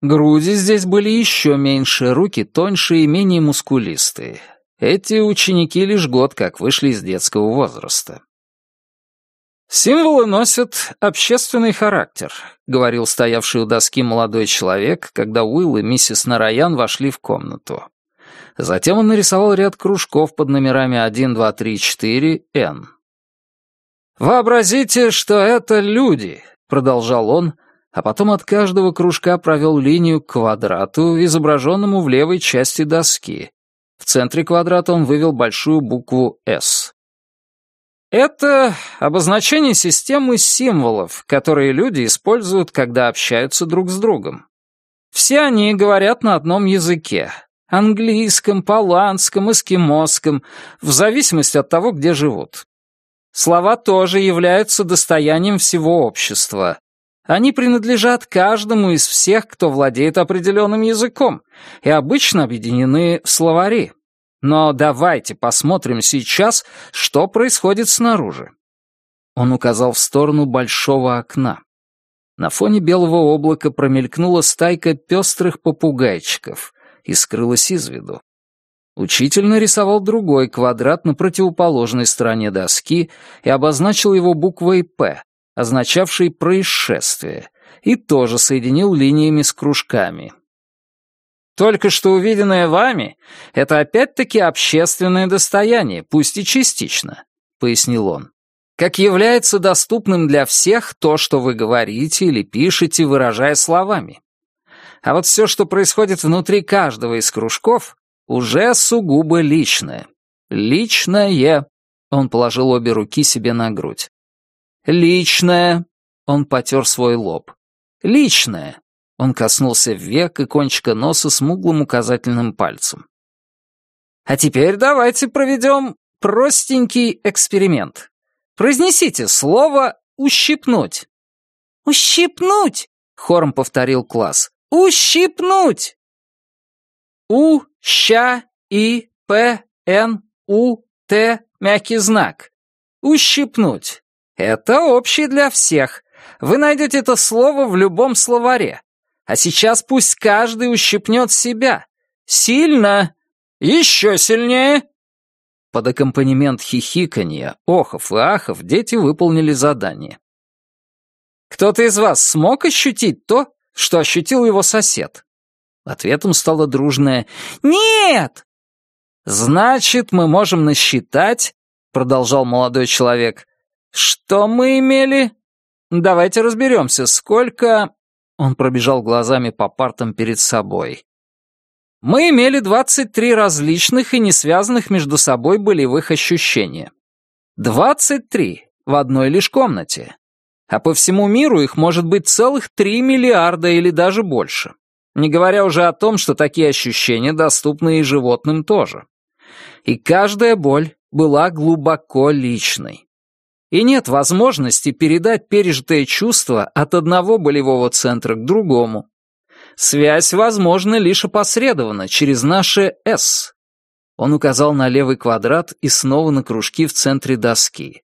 Груди здесь были еще меньше, руки тоньше и менее мускулистые. Эти ученики лишь год как вышли из детского возраста. «Символы носят общественный характер», — говорил стоявший у доски молодой человек, когда Уилл и миссис Нараян вошли в комнату. Затем он нарисовал ряд кружков под номерами 1, 2, 3, 4, N. «Вообразите, что это люди», — продолжал он, а потом от каждого кружка провел линию к квадрату, изображенному в левой части доски. В центре квадрата он вывел большую букву «С». Это обозначение системы символов, которые люди используют, когда общаются друг с другом. Все они говорят на одном языке — английском, поланском, эскимосском, в зависимости от того, где живут. Слова тоже являются достоянием всего общества. Они принадлежат каждому из всех, кто владеет определенным языком, и обычно объединены в словари. Но давайте посмотрим сейчас, что происходит снаружи. Он указал в сторону большого окна. На фоне белого облака промелькнула стайка пестрых попугайчиков и скрылась из виду. Учитель нарисовал другой квадрат на противоположной стороне доски и обозначил его буквой «П», означавшей «происшествие», и тоже соединил линиями с кружками, только что увиденное вами — это опять-таки общественное достояние, пусть и частично», — пояснил он. «Как является доступным для всех то, что вы говорите или пишете, выражая словами. А вот все, что происходит внутри каждого из кружков, уже сугубо личное. Личное. Он положил обе руки себе на грудь. Личное. Он потер свой лоб. Личное. Он коснулся век и кончика носа смуглым указательным пальцем. «А теперь давайте проведем простенький эксперимент. Произнесите слово «ущипнуть». «Ущипнуть!» — хором повторил класс. «Ущипнуть!» У, ща, и, п, н, у, т, мягкий знак. Ущипнуть. Это общий для всех. Вы найдете это слово в любом словаре. А сейчас пусть каждый ущипнет себя. Сильно! Еще сильнее!» Под аккомпанемент хихиканья, охов и ахов дети выполнили задание. «Кто-то из вас смог ощутить то, что ощутил его сосед?» Ответом стало дружное «Нет!» «Значит, мы можем насчитать», — продолжал молодой человек, «что мы имели? Давайте разберемся, сколько...» Он пробежал глазами по партам перед собой. Мы имели 23 различных и не связанных между собой болевых ощущения. 23 в одной лишь комнате. А по всему миру их может быть целых 3 миллиарда или даже больше. Не говоря уже о том, что такие ощущения доступны и животным тоже. И каждая боль была глубоко личной и нет возможности передать пережитое чувство от одного болевого центра к другому. Связь возможна лишь опосредованно, через наше «С». Он указал на левый квадрат и снова на кружки в центре доски.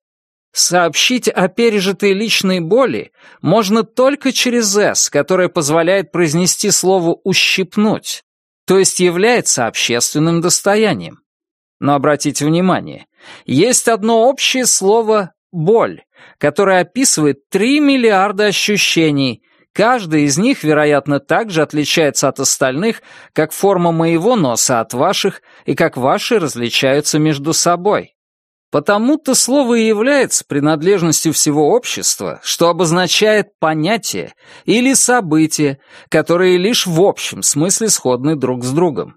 Сообщить о пережитой личной боли можно только через «С», которое позволяет произнести слово «ущипнуть», то есть является общественным достоянием. Но обратите внимание, есть одно общее слово боль, которая описывает 3 миллиарда ощущений. Каждый из них, вероятно, также отличается от остальных, как форма моего носа от ваших и как ваши различаются между собой. Потому-то слово и является принадлежностью всего общества, что обозначает понятие или событие, которые лишь в общем смысле сходны друг с другом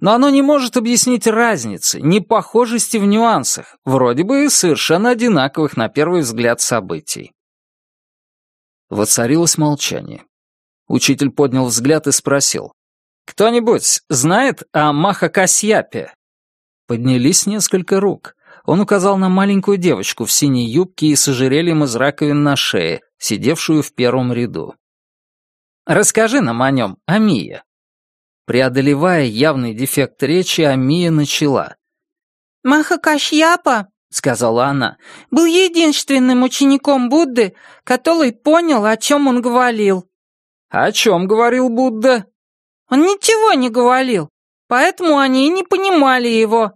но оно не может объяснить разницы, непохожести в нюансах, вроде бы совершенно одинаковых на первый взгляд событий. Воцарилось молчание. Учитель поднял взгляд и спросил. «Кто-нибудь знает о Махакасьяпе?» Поднялись несколько рук. Он указал на маленькую девочку в синей юбке и с ожерельем из раковин на шее, сидевшую в первом ряду. «Расскажи нам о нем, Амия». Преодолевая явный дефект речи, Амия начала. «Махакашьяпа», — сказала она, — «был единственным учеником Будды, который понял, о чем он говорил». О чем говорил Будда? Он ничего не говорил, поэтому они и не понимали его.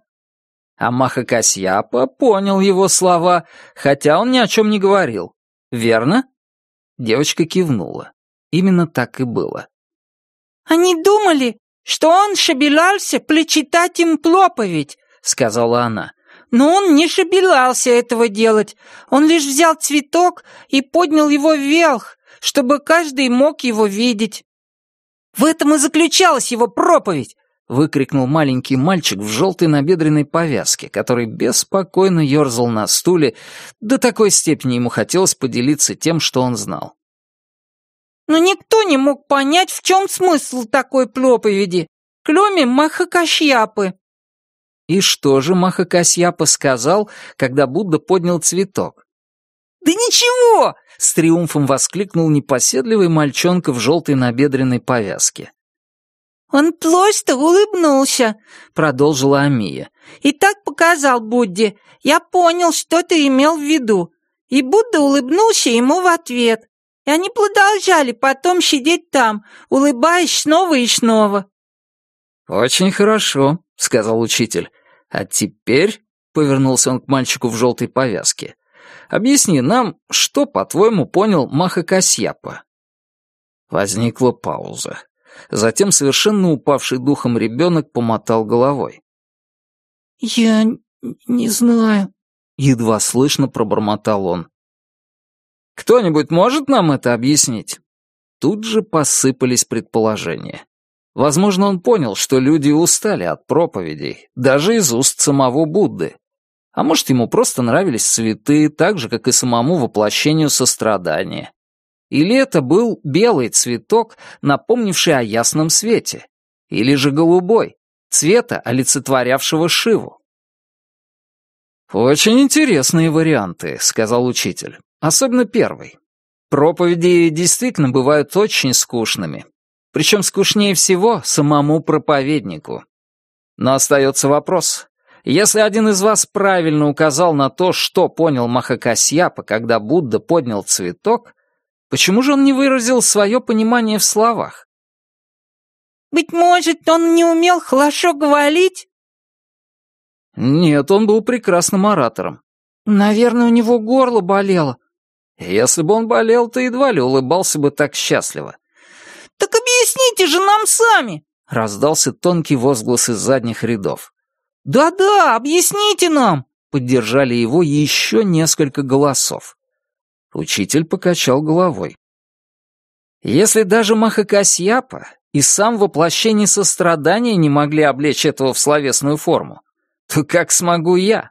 А Махакасьяпа понял его слова, хотя он ни о чем не говорил. Верно? Девочка кивнула. Именно так и было. «Они думали, что он шебелался прочитать им проповедь», — сказала она. «Но он не шебелался этого делать. Он лишь взял цветок и поднял его вверх, чтобы каждый мог его видеть». «В этом и заключалась его проповедь!» — выкрикнул маленький мальчик в желтой набедренной повязке, который беспокойно ерзал на стуле, до такой степени ему хотелось поделиться тем, что он знал. Но никто не мог понять, в чем смысл такой проповеди, кроме Махакашьяпы. И что же Махакасьяпа сказал, когда Будда поднял цветок? «Да ничего!» — с триумфом воскликнул непоседливый мальчонка в желтой набедренной повязке. «Он просто улыбнулся», — продолжила Амия. «И так показал Будде. Я понял, что ты имел в виду. И Будда улыбнулся ему в ответ. И они продолжали потом сидеть там, улыбаясь снова и снова. «Очень хорошо», — сказал учитель. «А теперь...» — повернулся он к мальчику в желтой повязке. «Объясни нам, что, по-твоему, понял Маха Касьяпа?» Возникла пауза. Затем совершенно упавший духом ребенок помотал головой. «Я не знаю», — едва слышно пробормотал он. Кто-нибудь может нам это объяснить?» Тут же посыпались предположения. Возможно, он понял, что люди устали от проповедей, даже из уст самого Будды. А может, ему просто нравились цветы, так же, как и самому воплощению сострадания. Или это был белый цветок, напомнивший о ясном свете. Или же голубой, цвета, олицетворявшего Шиву. «Очень интересные варианты», — сказал учитель. Особенно первый. Проповеди действительно бывают очень скучными. Причем скучнее всего самому проповеднику. Но остается вопрос. Если один из вас правильно указал на то, что понял Махакасьяпа, когда Будда поднял цветок, почему же он не выразил свое понимание в словах? «Быть может, он не умел хорошо говорить?» Нет, он был прекрасным оратором. Наверное, у него горло болело. Если бы он болел, то едва ли улыбался бы так счастливо. «Так объясните же нам сами!» — раздался тонкий возглас из задних рядов. «Да-да, объясните нам!» — поддержали его еще несколько голосов. Учитель покачал головой. «Если даже Махакасьяпа и сам воплощение сострадания не могли облечь этого в словесную форму, то как смогу я?»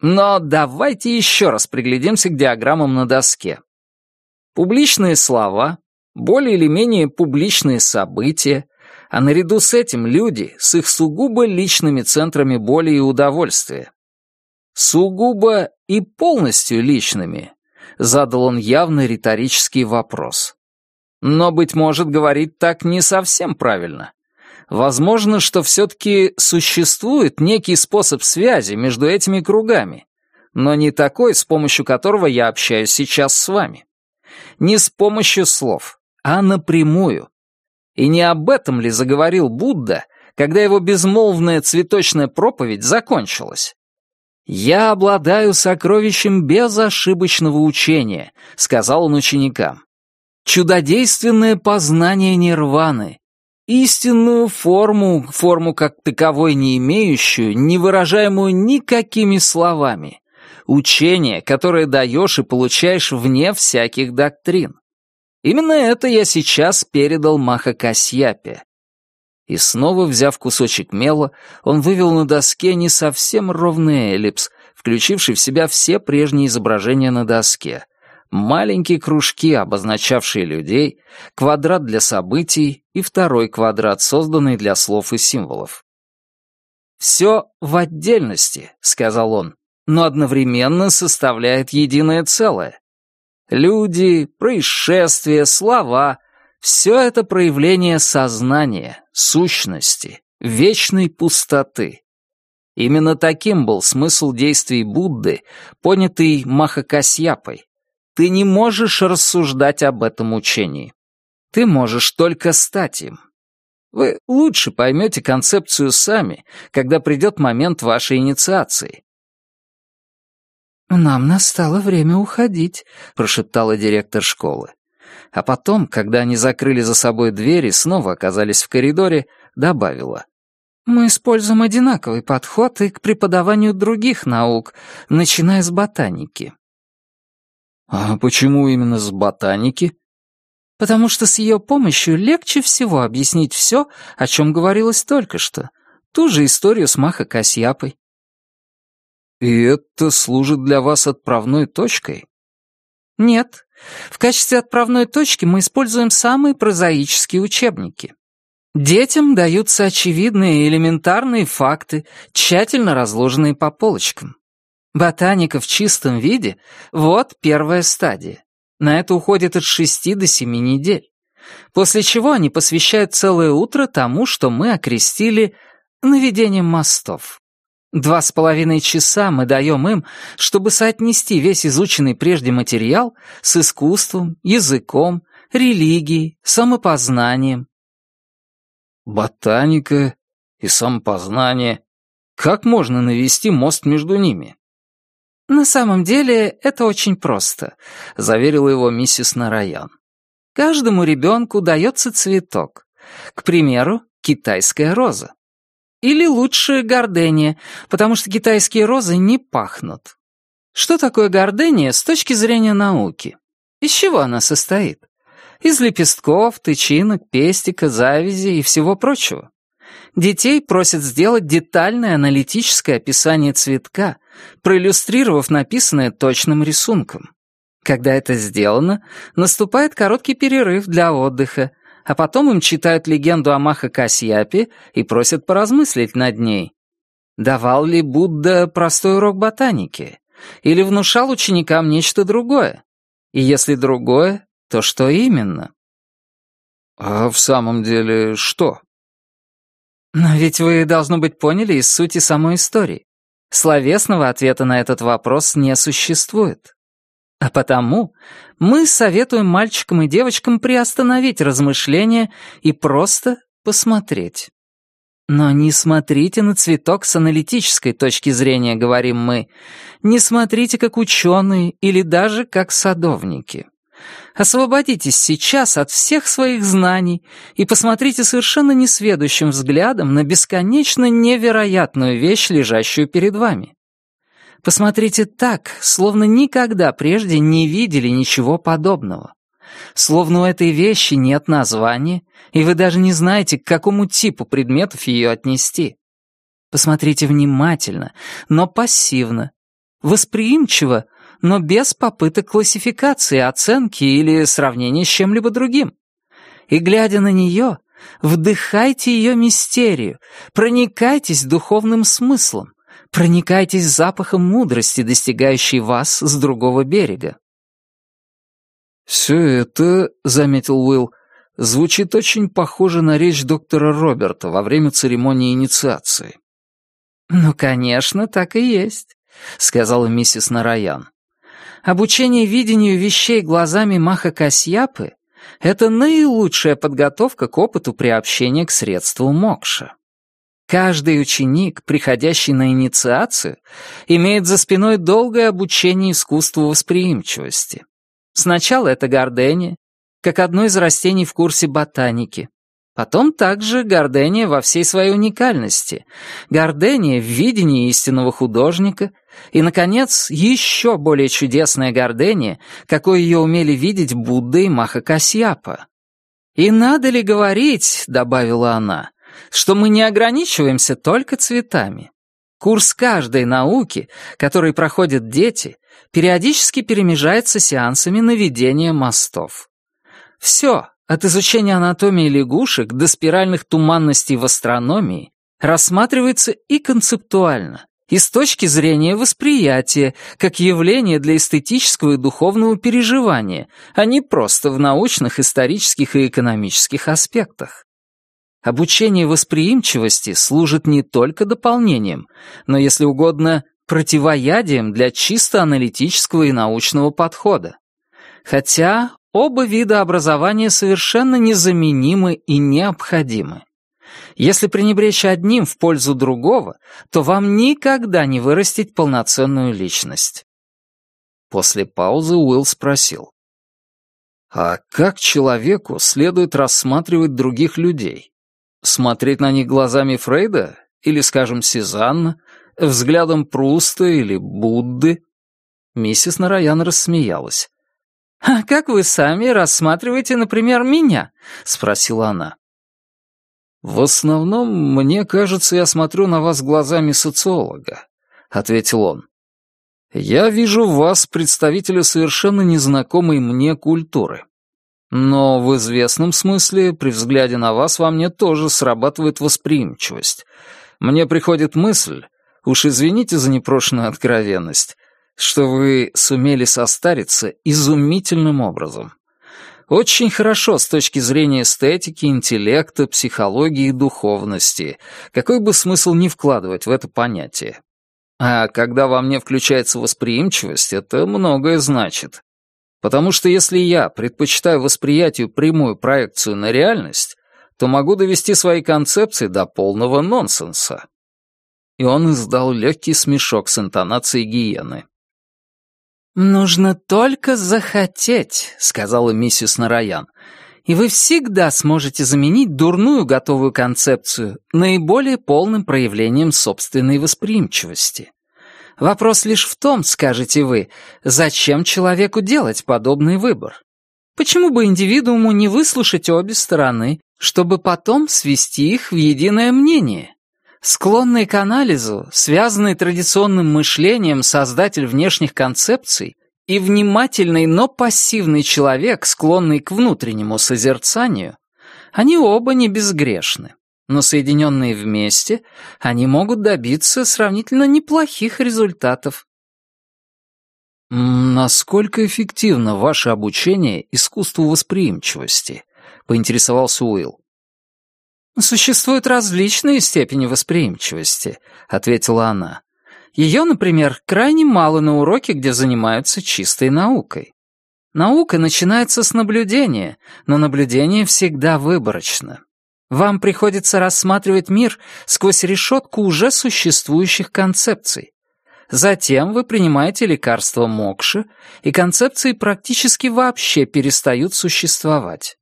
Но давайте еще раз приглядимся к диаграммам на доске. Публичные слова, более или менее публичные события, а наряду с этим люди с их сугубо личными центрами боли и удовольствия. Сугубо и полностью личными, задал он явно риторический вопрос. Но, быть может, говорить так не совсем правильно. Возможно, что все-таки существует некий способ связи между этими кругами, но не такой, с помощью которого я общаюсь сейчас с вами. Не с помощью слов, а напрямую. И не об этом ли заговорил Будда, когда его безмолвная цветочная проповедь закончилась? «Я обладаю сокровищем безошибочного учения», — сказал он ученикам. «Чудодейственное познание нирваны, истинную форму, форму как таковой не имеющую, не выражаемую никакими словами. Учение, которое даешь и получаешь вне всяких доктрин. Именно это я сейчас передал Махакасьяпе. И снова, взяв кусочек мела, он вывел на доске не совсем ровный эллипс, включивший в себя все прежние изображения на доске, маленькие кружки, обозначавшие людей, квадрат для событий и второй квадрат, созданный для слов и символов. «Все в отдельности», — сказал он, но одновременно составляет единое целое. Люди, происшествия, слова — все это проявление сознания, сущности, вечной пустоты. Именно таким был смысл действий Будды, понятый Махакасьяпой, ты не можешь рассуждать об этом учении. Ты можешь только стать им. Вы лучше поймете концепцию сами, когда придет момент вашей инициации. «Нам настало время уходить», — прошептала директор школы. А потом, когда они закрыли за собой дверь и снова оказались в коридоре, добавила. «Мы используем одинаковый подход и к преподаванию других наук, начиная с ботаники». «А почему именно с ботаники?» «Потому что с ее помощью легче всего объяснить все, о чем говорилось только что. Ту же историю с Маха Касьяпой». «И это служит для вас отправной точкой?» «Нет. В качестве отправной точки мы используем самые прозаические учебники. Детям даются очевидные элементарные факты, тщательно разложенные по полочкам. Ботаника в чистом виде — вот первая стадия. На это уходит от шести до семи недель. После чего они посвящают целое утро тому, что мы окрестили наведением мостов. Два с половиной часа мы даем им, чтобы соотнести весь изученный прежде материал с искусством, языком, религией, самопознанием. Ботаника и самопознание. Как можно навести мост между ними? «На самом деле это очень просто», — заверила его миссис Нараян. «Каждому ребенку дается цветок. К примеру, китайская роза. Или лучше гордения, потому что китайские розы не пахнут. Что такое гордения с точки зрения науки? Из чего она состоит? Из лепестков, тычинок, пестика, завязи и всего прочего. Детей просят сделать детальное аналитическое описание цветка, проиллюстрировав написанное точным рисунком. Когда это сделано, наступает короткий перерыв для отдыха, а потом им читают легенду о Маха Касьяпе и просят поразмыслить над ней. Давал ли Будда простой урок ботаники? Или внушал ученикам нечто другое? И если другое, то что именно? А в самом деле что? Но ведь вы, должно быть, поняли из сути самой истории. Словесного ответа на этот вопрос не существует. А потому мы советуем мальчикам и девочкам приостановить размышления и просто посмотреть. Но не смотрите на цветок с аналитической точки зрения, говорим мы. Не смотрите как ученые или даже как садовники. Освободитесь сейчас от всех своих знаний и посмотрите совершенно несведущим взглядом на бесконечно невероятную вещь, лежащую перед вами. Посмотрите так, словно никогда прежде не видели ничего подобного. Словно у этой вещи нет названия, и вы даже не знаете, к какому типу предметов ее отнести. Посмотрите внимательно, но пассивно, восприимчиво, но без попыток классификации, оценки или сравнения с чем-либо другим. И, глядя на нее, вдыхайте ее мистерию, проникайтесь духовным смыслом, проникайтесь запахом мудрости, достигающей вас с другого берега. «Все это, — заметил Уилл, — звучит очень похоже на речь доктора Роберта во время церемонии инициации». «Ну, конечно, так и есть», — сказала миссис Нараян. Обучение видению вещей глазами Маха Касьяпы — это наилучшая подготовка к опыту приобщения к средству мокша. Каждый ученик, приходящий на инициацию, имеет за спиной долгое обучение искусству восприимчивости. Сначала это гордение, как одно из растений в курсе ботаники. Потом также гордение во всей своей уникальности, гордение в видении истинного художника и, наконец, еще более чудесное гордение, какое ее умели видеть Будда и Маха. «И надо ли говорить, — добавила она, — что мы не ограничиваемся только цветами. Курс каждой науки, который проходят дети, периодически перемежается сеансами наведения мостов. Все, от изучения анатомии лягушек до спиральных туманностей в астрономии, рассматривается и концептуально, и с точки зрения восприятия, как явление для эстетического и духовного переживания, а не просто в научных, исторических и экономических аспектах. Обучение восприимчивости служит не только дополнением, но, если угодно, противоядием для чисто аналитического и научного подхода. Хотя Оба вида образования совершенно незаменимы и необходимы. Если пренебречь одним в пользу другого, то вам никогда не вырастить полноценную личность. После паузы Уилл спросил. А как человеку следует рассматривать других людей? Смотреть на них глазами Фрейда? Или, скажем, Сезанна? Взглядом Пруста или Будды? Миссис Нараян рассмеялась. «А как вы сами рассматриваете, например, меня?» — спросила она. «В основном, мне кажется, я смотрю на вас глазами социолога», — ответил он. «Я вижу в вас представителя совершенно незнакомой мне культуры. Но в известном смысле, при взгляде на вас, во мне тоже срабатывает восприимчивость. Мне приходит мысль, уж извините за непрошенную откровенность, что вы сумели состариться изумительным образом. Очень хорошо с точки зрения эстетики, интеллекта, психологии и духовности, какой бы смысл ни вкладывать в это понятие. А когда во мне включается восприимчивость, это многое значит. Потому что если я предпочитаю восприятию прямую проекцию на реальность, то могу довести свои концепции до полного нонсенса. И он издал легкий смешок с интонацией гиены. «Нужно только захотеть», — сказала миссис Нараян, «и вы всегда сможете заменить дурную готовую концепцию наиболее полным проявлением собственной восприимчивости. Вопрос лишь в том, скажете вы, зачем человеку делать подобный выбор? Почему бы индивидууму не выслушать обе стороны, чтобы потом свести их в единое мнение?» Склонный к анализу, связанный традиционным мышлением создатель внешних концепций и внимательный, но пассивный человек, склонный к внутреннему созерцанию, они оба не безгрешны. Но соединенные вместе, они могут добиться сравнительно неплохих результатов. «Насколько эффективно ваше обучение искусству восприимчивости?» — поинтересовался Уилл. «Существуют различные степени восприимчивости», — ответила она. «Ее, например, крайне мало на уроке, где занимаются чистой наукой. Наука начинается с наблюдения, но наблюдение всегда выборочно. Вам приходится рассматривать мир сквозь решетку уже существующих концепций. Затем вы принимаете лекарство мокши, и концепции практически вообще перестают существовать.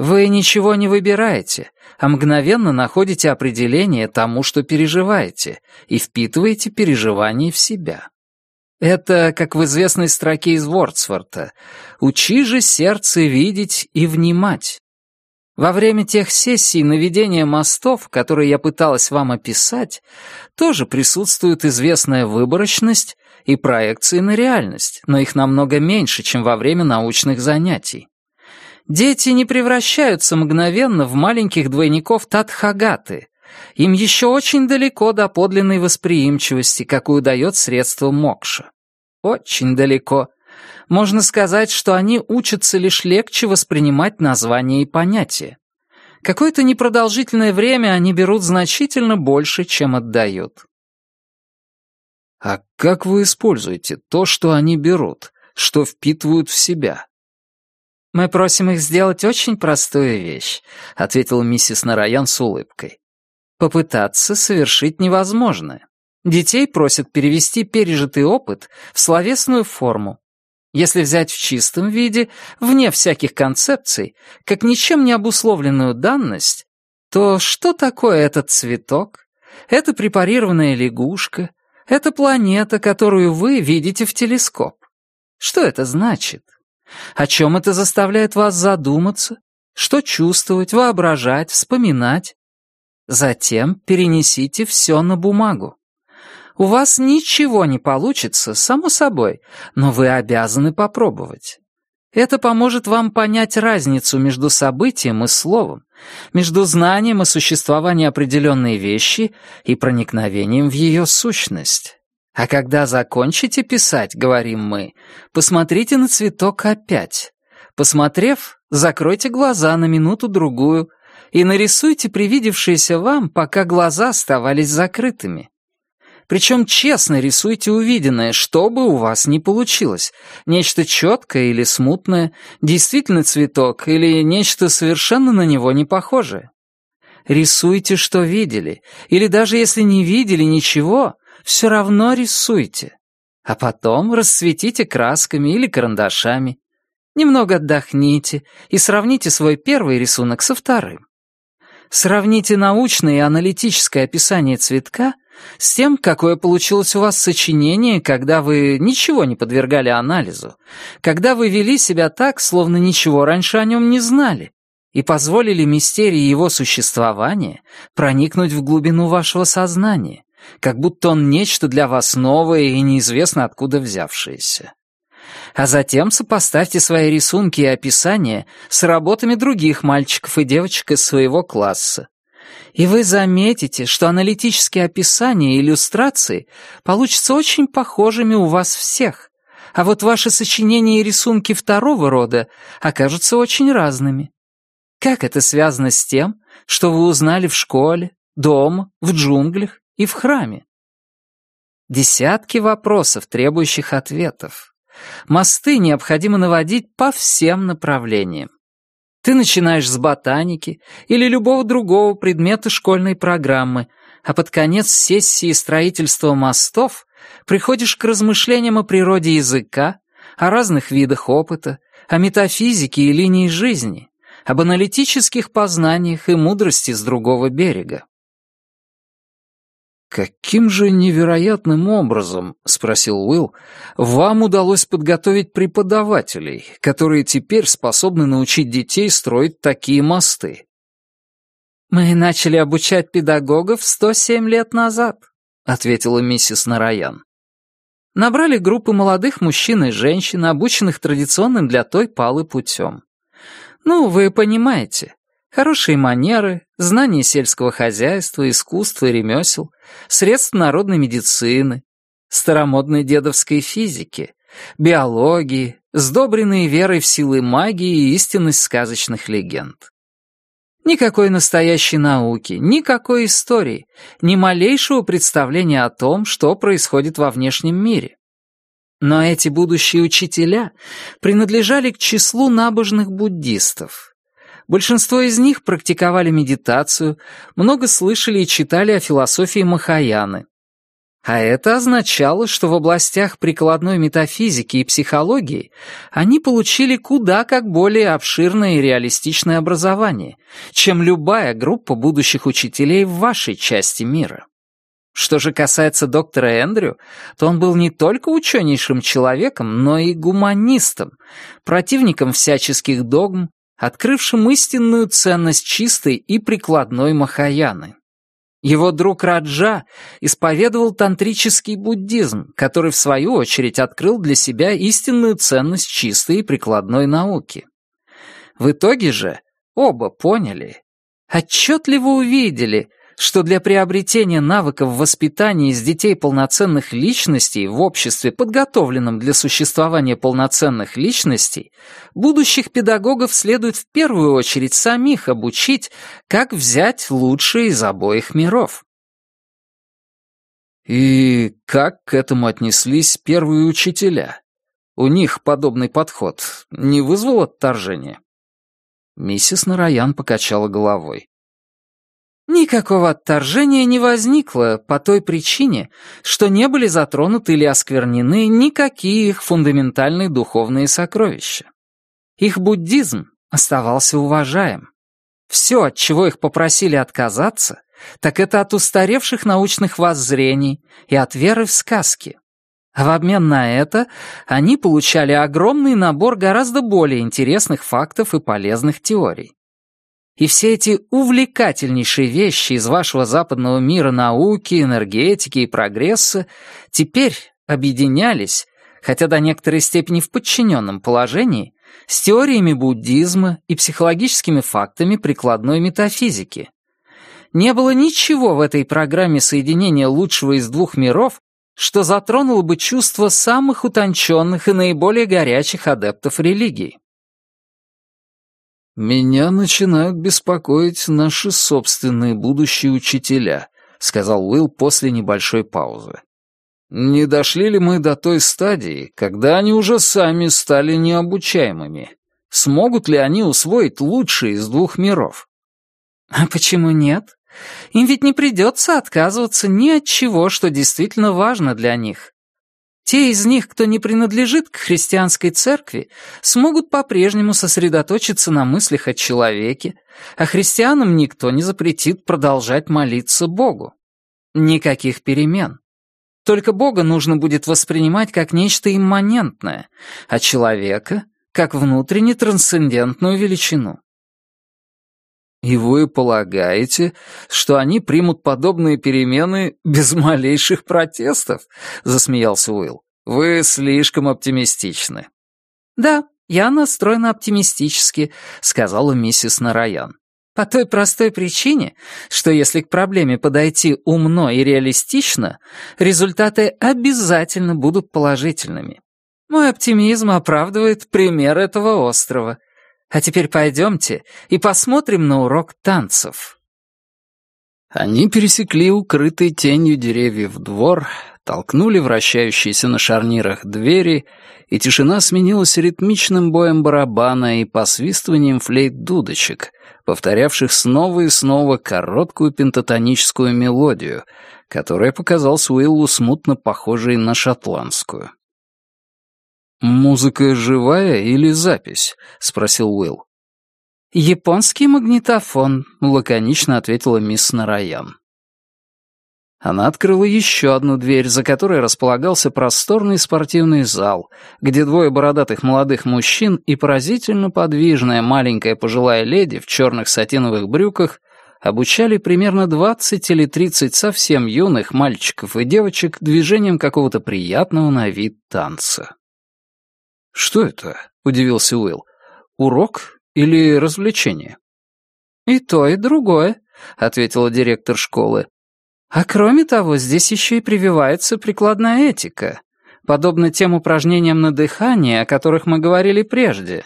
Вы ничего не выбираете, а мгновенно находите определение тому, что переживаете, и впитываете переживания в себя. Это, как в известной строке из Вордсворта «Учи же сердце видеть и внимать». Во время тех сессий наведения мостов, которые я пыталась вам описать, тоже присутствует известная выборочность и проекции на реальность, но их намного меньше, чем во время научных занятий. Дети не превращаются мгновенно в маленьких двойников Татхагаты. Им еще очень далеко до подлинной восприимчивости, какую дает средство мокша. Очень далеко. Можно сказать, что они учатся лишь легче воспринимать названия и понятия. Какое-то непродолжительное время они берут значительно больше, чем отдают. А как вы используете то, что они берут, что впитывают в себя? «Мы просим их сделать очень простую вещь», — ответила миссис Нараян с улыбкой. «Попытаться совершить невозможное. Детей просят перевести пережитый опыт в словесную форму. Если взять в чистом виде, вне всяких концепций, как ничем не обусловленную данность, то что такое этот цветок? Это препарированная лягушка, это планета, которую вы видите в телескоп. Что это значит? О чем это заставляет вас задуматься? Что чувствовать, воображать, вспоминать? Затем перенесите все на бумагу. У вас ничего не получится, само собой, но вы обязаны попробовать. Это поможет вам понять разницу между событием и словом, между знанием о существовании определенной вещи и проникновением в ее сущность. А когда закончите писать, говорим мы, посмотрите на цветок опять. Посмотрев, закройте глаза на минуту-другую и нарисуйте привидевшееся вам, пока глаза оставались закрытыми. Причем честно рисуйте увиденное, что бы у вас ни получилось. Нечто четкое или смутное, действительно цветок или нечто совершенно на него не похожее. Рисуйте, что видели, или даже если не видели ничего, все равно рисуйте. А потом расцветите красками или карандашами. Немного отдохните и сравните свой первый рисунок со вторым. Сравните научное и аналитическое описание цветка с тем, какое получилось у вас сочинение, когда вы ничего не подвергали анализу, когда вы вели себя так, словно ничего раньше о нем не знали, и позволили мистерии его существования проникнуть в глубину вашего сознания, как будто он нечто для вас новое и неизвестно откуда взявшееся а затем сопоставьте свои рисунки и описания с работами других мальчиков и девочек из своего класса. И вы заметите, что аналитические описания и иллюстрации получатся очень похожими у вас всех, а вот ваши сочинения и рисунки второго рода окажутся очень разными. Как это связано с тем, что вы узнали в школе, дома, в джунглях и в храме? Десятки вопросов, требующих ответов. Мосты необходимо наводить по всем направлениям. Ты начинаешь с ботаники или любого другого предмета школьной программы, а под конец сессии строительства мостов приходишь к размышлениям о природе языка, о разных видах опыта, о метафизике и линии жизни, об аналитических познаниях и мудрости с другого берега. «Каким же невероятным образом, — спросил Уилл, — вам удалось подготовить преподавателей, которые теперь способны научить детей строить такие мосты?» «Мы начали обучать педагогов 107 лет назад», — ответила миссис Нараян. Набрали группы молодых мужчин и женщин, обученных традиционным для той палы путем. Ну, вы понимаете, Хорошие манеры, знания сельского хозяйства, искусства и ремесел, средств народной медицины, старомодной дедовской физики, биологии, сдобренные верой в силы магии и истинность сказочных легенд. Никакой настоящей науки, никакой истории, ни малейшего представления о том, что происходит во внешнем мире. Но эти будущие учителя принадлежали к числу набожных буддистов, Большинство из них практиковали медитацию, много слышали и читали о философии Махаяны. А это означало, что в областях прикладной метафизики и психологии они получили куда как более обширное и реалистичное образование, чем любая группа будущих учителей в вашей части мира. Что же касается доктора Эндрю, то он был не только ученейшим человеком, но и гуманистом, противником всяческих догм, открывшим истинную ценность чистой и прикладной Махаяны. Его друг Раджа исповедовал тантрический буддизм, который в свою очередь открыл для себя истинную ценность чистой и прикладной науки. В итоге же оба поняли, отчетливо увидели, что для приобретения навыков воспитания из детей полноценных личностей в обществе, подготовленном для существования полноценных личностей, будущих педагогов следует в первую очередь самих обучить, как взять лучшее из обоих миров. И как к этому отнеслись первые учителя? У них подобный подход не вызвал отторжения? Миссис Нараян покачала головой. Никакого отторжения не возникло по той причине, что не были затронуты или осквернены никакие их фундаментальные духовные сокровища. Их буддизм оставался уважаем. Все, от чего их попросили отказаться, так это от устаревших научных воззрений и от веры в сказки. А в обмен на это они получали огромный набор гораздо более интересных фактов и полезных теорий. И все эти увлекательнейшие вещи из вашего западного мира науки, энергетики и прогресса теперь объединялись, хотя до некоторой степени в подчиненном положении, с теориями буддизма и психологическими фактами прикладной метафизики. Не было ничего в этой программе соединения лучшего из двух миров, что затронуло бы чувства самых утонченных и наиболее горячих адептов религии. «Меня начинают беспокоить наши собственные будущие учителя», сказал Уилл после небольшой паузы. «Не дошли ли мы до той стадии, когда они уже сами стали необучаемыми? Смогут ли они усвоить лучшее из двух миров?» «А почему нет? Им ведь не придется отказываться ни от чего, что действительно важно для них. Те из них, кто не принадлежит к христианской церкви, смогут по-прежнему сосредоточиться на мыслях о человеке, а христианам никто не запретит продолжать молиться Богу. Никаких перемен. Только Бога нужно будет воспринимать как нечто имманентное, а человека — как внутренне трансцендентную величину. «И вы полагаете, что они примут подобные перемены без малейших протестов?» — засмеялся Уилл. «Вы слишком оптимистичны». «Да, я настроена оптимистически», — сказала миссис Нараян. «По той простой причине, что если к проблеме подойти умно и реалистично, результаты обязательно будут положительными. Мой оптимизм оправдывает пример этого острова — а теперь пойдемте и посмотрим на урок танцев». Они пересекли укрытый тенью деревьев двор, толкнули вращающиеся на шарнирах двери, и тишина сменилась ритмичным боем барабана и посвистыванием флейт-дудочек, повторявших снова и снова короткую пентатоническую мелодию, которая показалась Уиллу смутно похожей на шотландскую. «Музыка живая или запись?» — спросил Уилл. «Японский магнитофон», — лаконично ответила мисс Нараян. Она открыла еще одну дверь, за которой располагался просторный спортивный зал, где двое бородатых молодых мужчин и поразительно подвижная маленькая пожилая леди в черных сатиновых брюках обучали примерно 20 или 30 совсем юных мальчиков и девочек движением какого-то приятного на вид танца. «Что это?» — удивился Уилл. «Урок или развлечение?» «И то, и другое», — ответила директор школы. «А кроме того, здесь еще и прививается прикладная этика, подобно тем упражнениям на дыхание, о которых мы говорили прежде,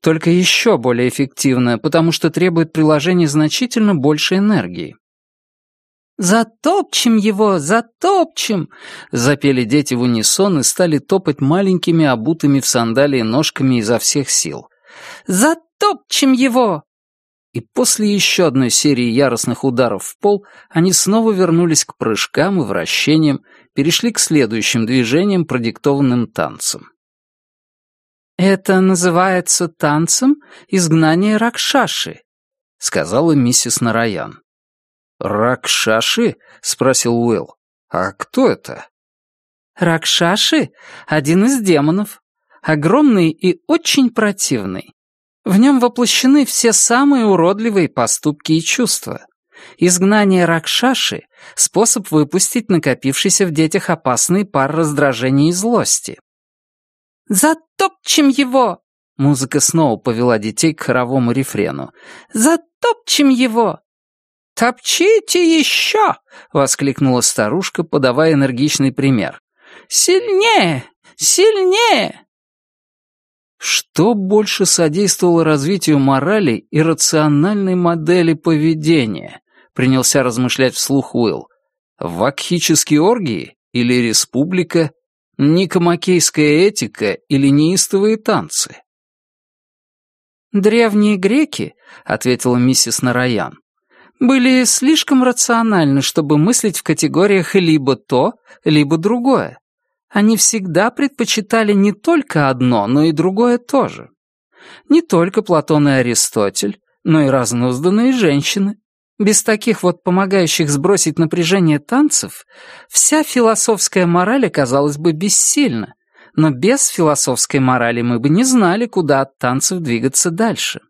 только еще более эффективно, потому что требует приложения значительно больше энергии. «Затопчем его, затопчем!» — запели дети в унисон и стали топать маленькими обутыми в сандалии ножками изо всех сил. «Затопчем его!» И после еще одной серии яростных ударов в пол они снова вернулись к прыжкам и вращениям, перешли к следующим движениям, продиктованным танцем. «Это называется танцем изгнания Ракшаши», — сказала миссис Нараян. «Ракшаши?» — спросил Уилл. «А кто это?» «Ракшаши — один из демонов. Огромный и очень противный. В нем воплощены все самые уродливые поступки и чувства. Изгнание Ракшаши — способ выпустить накопившийся в детях опасный пар раздражения и злости. «Затопчем его!» Музыка снова повела детей к хоровому рефрену. «Затопчем его!» «Топчите еще!» — воскликнула старушка, подавая энергичный пример. «Сильнее! Сильнее!» Что больше содействовало развитию морали и рациональной модели поведения? Принялся размышлять вслух Уилл. Вакхические оргии или республика? Никомакейская этика или неистовые танцы? «Древние греки», — ответила миссис Нараян, были слишком рациональны, чтобы мыслить в категориях либо то, либо другое. Они всегда предпочитали не только одно, но и другое тоже. Не только Платон и Аристотель, но и разнузданные женщины. Без таких вот помогающих сбросить напряжение танцев, вся философская мораль оказалась бы бессильна, но без философской морали мы бы не знали, куда от танцев двигаться дальше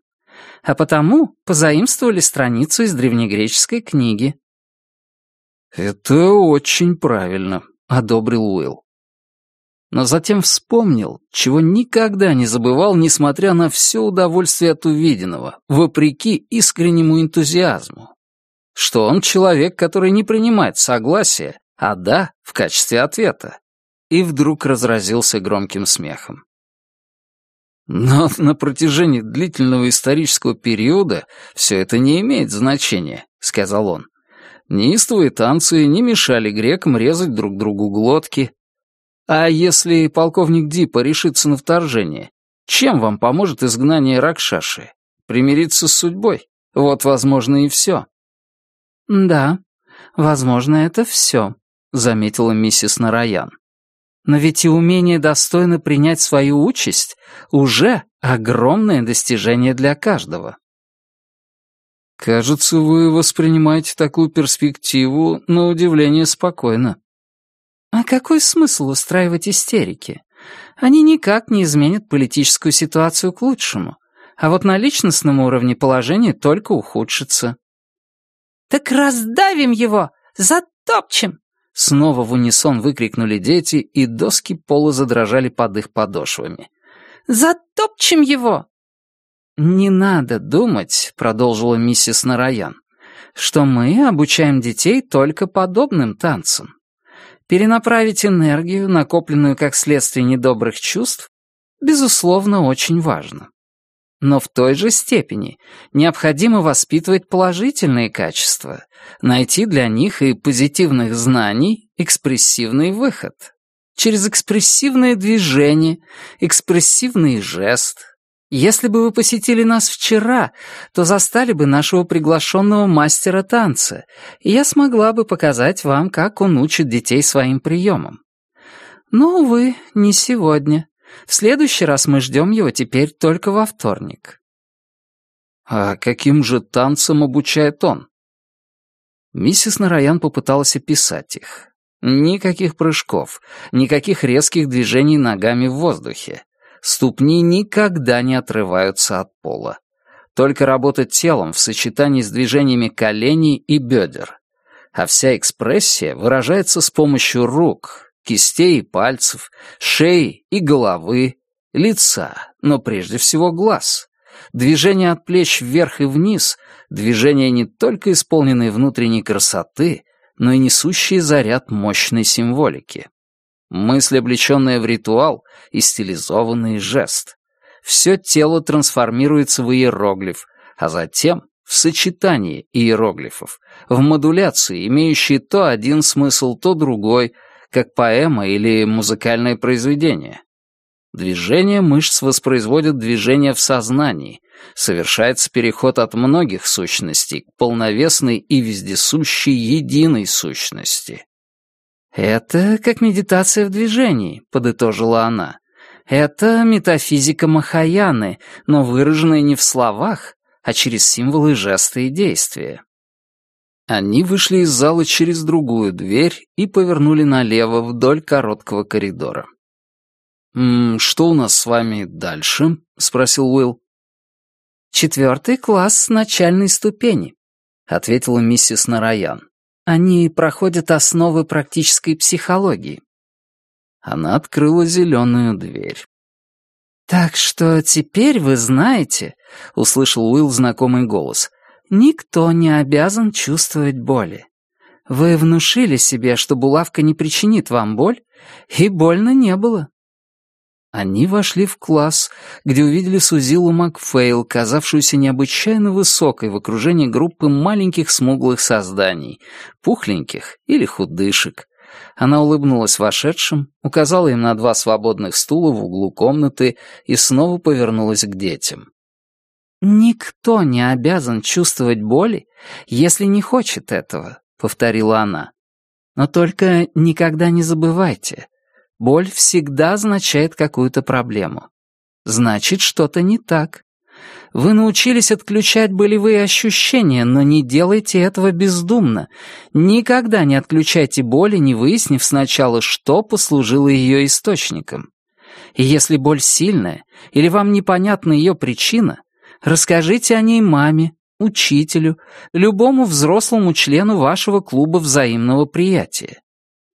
а потому позаимствовали страницу из древнегреческой книги. «Это очень правильно», — одобрил Уилл. Но затем вспомнил, чего никогда не забывал, несмотря на все удовольствие от увиденного, вопреки искреннему энтузиазму. Что он человек, который не принимает согласия, а «да» в качестве ответа. И вдруг разразился громким смехом. Но на протяжении длительного исторического периода все это не имеет значения, сказал он. Неистовые танцы не мешали грекам резать друг другу глотки. А если полковник Дипа решится на вторжение, чем вам поможет изгнание Ракшаши? Примириться с судьбой? Вот, возможно, и все. «Да, возможно, это все», — заметила миссис Нараян. «Но ведь и умение достойно принять свою участь уже огромное достижение для каждого». «Кажется, вы воспринимаете такую перспективу на удивление спокойно». «А какой смысл устраивать истерики? Они никак не изменят политическую ситуацию к лучшему, а вот на личностном уровне положение только ухудшится». «Так раздавим его! Затопчем!» Снова в унисон выкрикнули дети, и доски пола задрожали под их подошвами. «Затопчем его!» «Не надо думать», — продолжила миссис Нараян, «что мы обучаем детей только подобным танцам. Перенаправить энергию, накопленную как следствие недобрых чувств, безусловно, очень важно. Но в той же степени необходимо воспитывать положительные качества, найти для них и позитивных знаний экспрессивный выход. Через экспрессивное движение, экспрессивный жест. Если бы вы посетили нас вчера, то застали бы нашего приглашенного мастера танца, и я смогла бы показать вам, как он учит детей своим приемам. Но, увы, не сегодня. В следующий раз мы ждем его теперь только во вторник». «А каким же танцем обучает он?» Миссис Нараян попыталась описать их. Никаких прыжков, никаких резких движений ногами в воздухе. Ступни никогда не отрываются от пола. Только работа телом в сочетании с движениями коленей и бедер. А вся экспрессия выражается с помощью рук, кистей и пальцев, шеи и головы, лица, но прежде всего глаз. Движение от плеч вверх и вниз, движения не только исполненные внутренней красоты, но и несущие заряд мощной символики. Мысль, облеченная в ритуал, и стилизованный жест. Все тело трансформируется в иероглиф, а затем в сочетании иероглифов, в модуляции, имеющие то один смысл, то другой, как поэма или музыкальное произведение. Движение мышц воспроизводит движение в сознании, совершается переход от многих сущностей к полновесной и вездесущей единой сущности. «Это как медитация в движении», — подытожила она. «Это метафизика Махаяны, но выраженная не в словах, а через символы, жесты и действия». Они вышли из зала через другую дверь и повернули налево вдоль короткого коридора. «М -м, «Что у нас с вами дальше?» — спросил Уилл. «Четвертый класс начальной ступени», — ответила миссис Нараян. «Они проходят основы практической психологии». Она открыла зеленую дверь. «Так что теперь вы знаете», — услышал Уилл знакомый голос, Никто не обязан чувствовать боли. Вы внушили себе, что булавка не причинит вам боль, и больно не было. Они вошли в класс, где увидели Сузилу Макфейл, казавшуюся необычайно высокой в окружении группы маленьких смуглых созданий, пухленьких или худышек. Она улыбнулась вошедшим, указала им на два свободных стула в углу комнаты и снова повернулась к детям. «Никто не обязан чувствовать боли, если не хочет этого», — повторила она. «Но только никогда не забывайте, боль всегда означает какую-то проблему. Значит, что-то не так. Вы научились отключать болевые ощущения, но не делайте этого бездумно. Никогда не отключайте боли, не выяснив сначала, что послужило ее источником. И если боль сильная или вам непонятна ее причина, Расскажите о ней маме, учителю, любому взрослому члену вашего клуба взаимного приятия.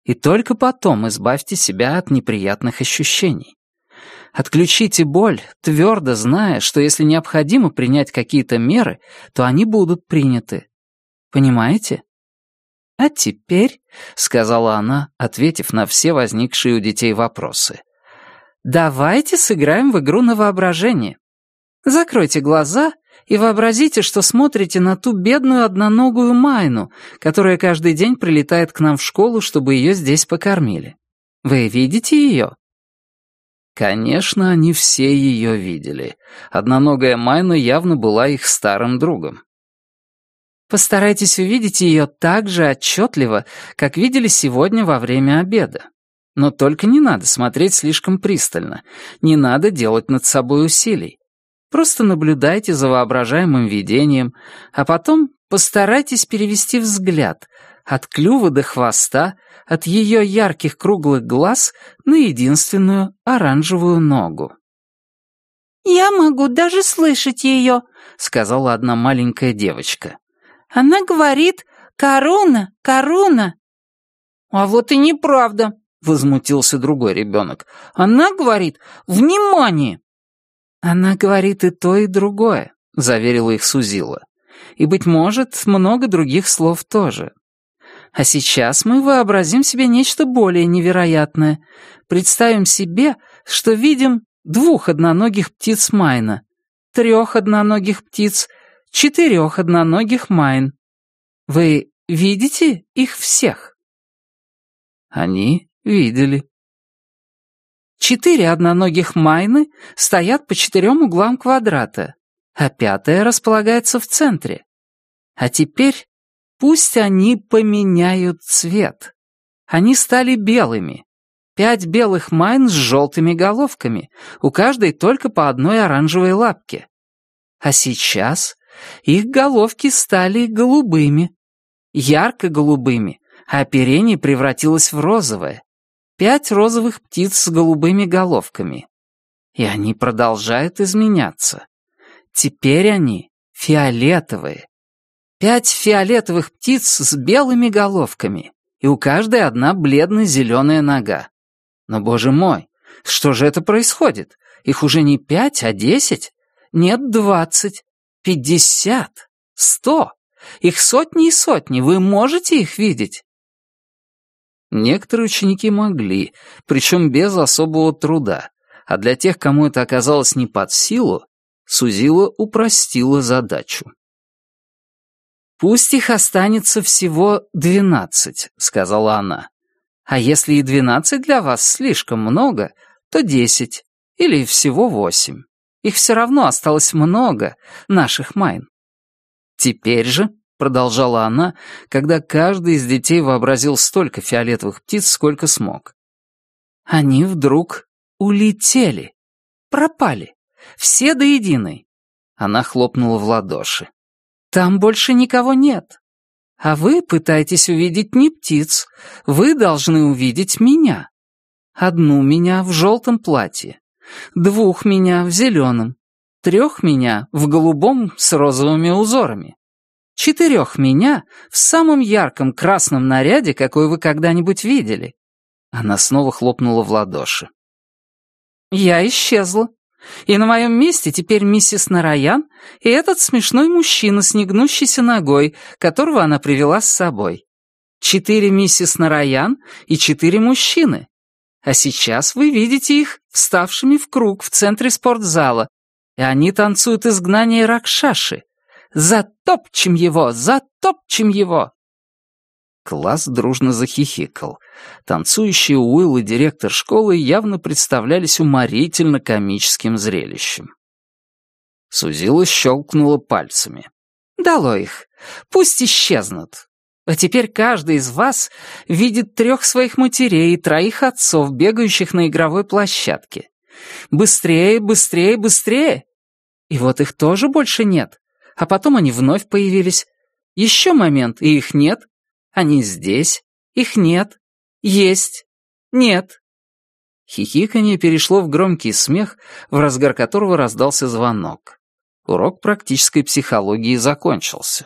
И только потом избавьте себя от неприятных ощущений. Отключите боль, твердо зная, что если необходимо принять какие-то меры, то они будут приняты. Понимаете? «А теперь», — сказала она, ответив на все возникшие у детей вопросы, «давайте сыграем в игру на воображение. Закройте глаза и вообразите, что смотрите на ту бедную одноногую Майну, которая каждый день прилетает к нам в школу, чтобы ее здесь покормили. Вы видите ее?» Конечно, они все ее видели. Одноногая Майна явно была их старым другом. Постарайтесь увидеть ее так же отчетливо, как видели сегодня во время обеда. Но только не надо смотреть слишком пристально, не надо делать над собой усилий. Просто наблюдайте за воображаемым видением, а потом постарайтесь перевести взгляд от клюва до хвоста, от ее ярких круглых глаз на единственную оранжевую ногу. «Я могу даже слышать ее», — сказала одна маленькая девочка. «Она говорит «Коруна, коруна». «А вот и неправда», — возмутился другой ребенок. «Она говорит «Внимание!»» «Она говорит и то, и другое», — заверила их Сузила. «И, быть может, много других слов тоже. А сейчас мы вообразим себе нечто более невероятное. Представим себе, что видим двух одноногих птиц Майна, трех одноногих птиц, четырех одноногих Майн. Вы видите их всех? Они видели. Четыре одноногих Майны стоят по четырем углам квадрата, а пятая располагается в центре. А теперь Пусть они поменяют цвет. Они стали белыми. Пять белых майн с желтыми головками, у каждой только по одной оранжевой лапке. А сейчас их головки стали голубыми, ярко-голубыми, а оперение превратилось в розовое. Пять розовых птиц с голубыми головками. И они продолжают изменяться. Теперь они фиолетовые. Пять фиолетовых птиц с белыми головками, и у каждой одна бледно-зеленая нога. Но, боже мой, что же это происходит? Их уже не пять, а десять? Нет, двадцать, пятьдесят, сто. Их сотни и сотни, вы можете их видеть? Некоторые ученики могли, причем без особого труда, а для тех, кому это оказалось не под силу, Сузила упростила задачу. «Пусть их останется всего двенадцать», — сказала она. «А если и двенадцать для вас слишком много, то десять или всего восемь. Их все равно осталось много, наших майн. Теперь же, — продолжала она, когда каждый из детей вообразил столько фиолетовых птиц, сколько смог. Они вдруг улетели, пропали, все до единой. Она хлопнула в ладоши. Там больше никого нет. А вы пытаетесь увидеть не птиц, вы должны увидеть меня. Одну меня в желтом платье, двух меня в зеленом, трех меня в голубом с розовыми узорами, четырех меня в самом ярком красном наряде, какой вы когда-нибудь видели. Она снова хлопнула в ладоши. Я исчезла. И на моем месте теперь миссис Нараян и этот смешной мужчина с негнущейся ногой, которого она привела с собой. Четыре миссис Нараян и четыре мужчины. А сейчас вы видите их вставшими в круг в центре спортзала, и они танцуют изгнание Ракшаши. Затопчем его, затопчем его! Класс дружно захихикал. Танцующие Уилл и директор школы явно представлялись уморительно комическим зрелищем. Сузила щелкнула пальцами. «Дало их. Пусть исчезнут. А теперь каждый из вас видит трех своих матерей и троих отцов, бегающих на игровой площадке. Быстрее, быстрее, быстрее! И вот их тоже больше нет. А потом они вновь появились. Еще момент, и их нет. Они здесь, их нет, есть, нет». Хихиканье перешло в громкий смех, в разгар которого раздался звонок. Урок практической психологии закончился.